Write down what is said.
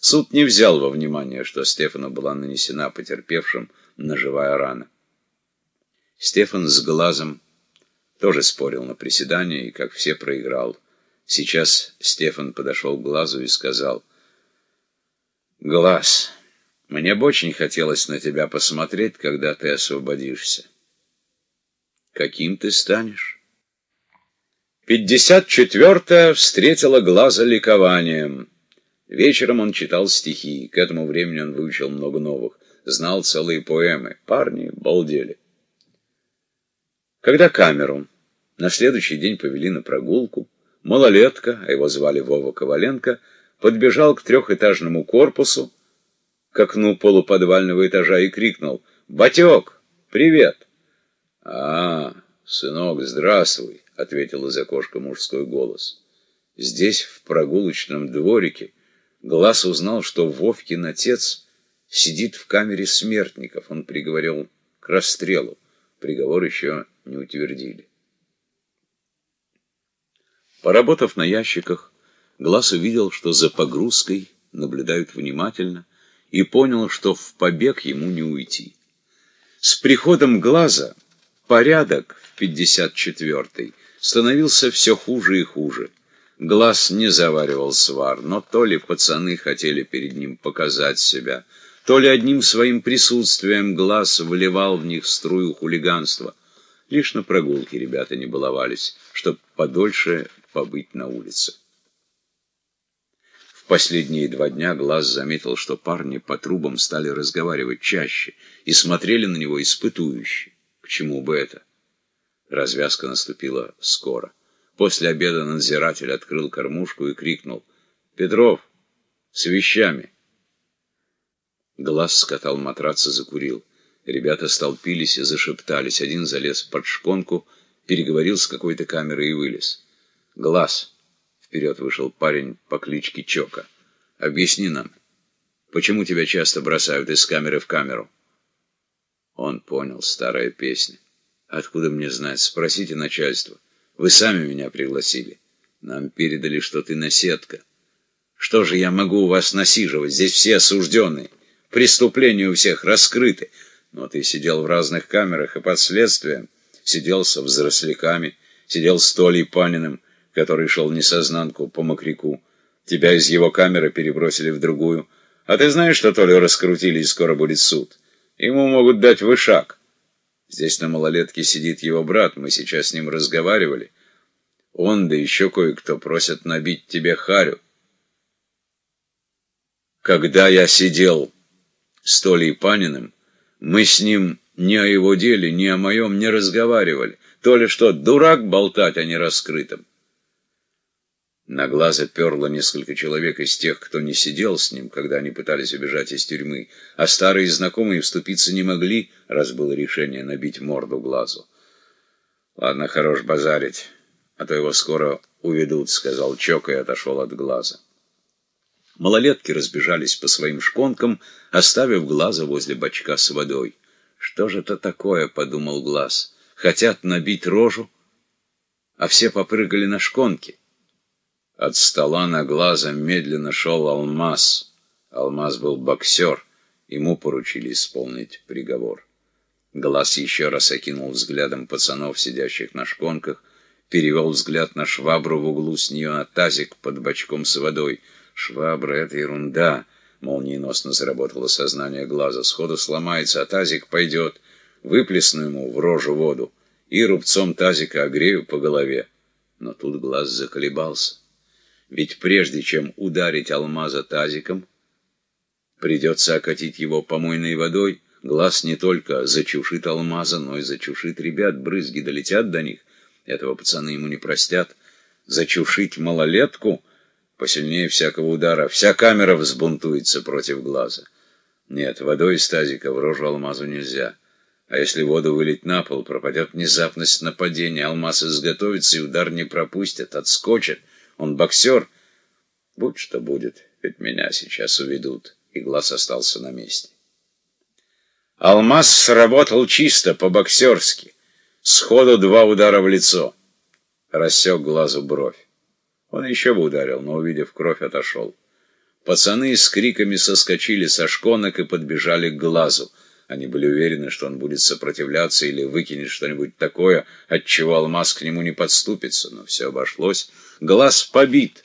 Суд не взял во внимание, что Стефану была нанесена потерпевшим ножевая рана. Стефан с глазом тоже спорил на приседания и, как все, проиграл. Сейчас Стефан подошел к глазу и сказал, «Глаз, мне бы очень хотелось на тебя посмотреть, когда ты освободишься. Каким ты станешь?» Пятьдесят четвертая встретила глаза ликованием. Вечером он читал стихи, к этому времени он выучил много новых, знал целые поэмы. Парни балдели. Когда камеру на следующий день повели на прогулку, малолетка, а его звали Вова Коваленко, подбежал к трехэтажному корпусу, к окну полуподвального этажа и крикнул «Батек, привет!» «А, сынок, здравствуй!» — ответил из окошка мужской голос. Здесь, в прогулочном дворике, Глаз узнал, что Вовкин отец сидит в камере смертников. Он приговорил к расстрелу. Приговор еще не утвердили. Поработав на ящиках, Глаз увидел, что за погрузкой наблюдают внимательно, и понял, что в побег ему не уйти. С приходом Глаза порядок в 54-й становился все хуже и хуже. Глаз не заваривал свар, но то ли пацаны хотели перед ним показать себя, то ли одним своим присутствием глаз вливал в них струю хулиганства. Лишь на прогулке ребята не баловались, чтоб подольше побыть на улице. В последние два дня Глаз заметил, что парни по трубам стали разговаривать чаще и смотрели на него испытующе. К чему бы это? Развязка наступила скоро. После обеда надзиратель открыл кормушку и крикнул «Петров, с вещами!» Глаз скатал матрац и закурил. Ребята столпились и зашептались. Один залез под шконку, переговорил с какой-то камерой и вылез. «Глаз!» — вперед вышел парень по кличке Чока. «Объясни нам, почему тебя часто бросают из камеры в камеру?» Он понял, старая песня. «Откуда мне знать? Спросите начальство. Вы сами меня пригласили. Нам передали, что ты наседка. Что же я могу у вас насиживать? Здесь все осужденные». Преступления у всех раскрыты. Но ты сидел в разных камерах и под следствием. Сидел со взросляками, сидел с Толей Паниным, который шел несознанку по мокряку. Тебя из его камеры перебросили в другую. А ты знаешь, что Толю раскрутили и скоро будет суд? Ему могут дать вышаг. Здесь на малолетке сидит его брат, мы сейчас с ним разговаривали. Он, да еще кое-кто просят набить тебе харю. Когда я сидел с Толей Паниным, мы с ним ни о его деле, ни о моем не разговаривали. То ли что, дурак болтать о нераскрытом. На глаза перло несколько человек из тех, кто не сидел с ним, когда они пытались убежать из тюрьмы, а старые знакомые вступиться не могли, раз было решение набить морду глазу. «Ладно, хорош базарить, а то его скоро уведут», — сказал Чок и отошел от глаза. Малолетки разбежались по своим шконкам, оставив глаза возле бачка с водой. «Что же это такое?» — подумал глаз. «Хотят набить рожу, а все попрыгали на шконки». От стола на глаза медленно шел Алмаз. Алмаз был боксер, ему поручили исполнить приговор. Глаз еще раз окинул взглядом пацанов, сидящих на шконках, перевел взгляд на швабру в углу с нее на тазик под бачком с водой — Швабра — это ерунда. Молниеносно заработало сознание глаза. Сходу сломается, а тазик пойдет. Выплесну ему в рожу воду и рубцом тазика огрею по голове. Но тут глаз заколебался. Ведь прежде чем ударить алмаза тазиком, придется окатить его помойной водой. Глаз не только зачушит алмаза, но и зачушит ребят. Брызги долетят до них. Этого пацаны ему не простят. Зачушить малолетку — посильнее всякого удара. Вся камера взбунтуется против глаза. Нет, водой из тазика в рожу алмазу нельзя. А если воду вылить на пол, пропадет внезапность нападения. Алмаз изготовится, и удар не пропустит, отскочит. Он боксер. Будь что будет, ведь меня сейчас уведут. И глаз остался на месте. Алмаз сработал чисто, по-боксерски. Сходу два удара в лицо. Рассек глазу бровь. Он еще бы ударил, но, увидев кровь, отошел. Пацаны с криками соскочили со шконок и подбежали к глазу. Они были уверены, что он будет сопротивляться или выкинет что-нибудь такое, от чего алмаз к нему не подступится, но все обошлось. Глаз побит.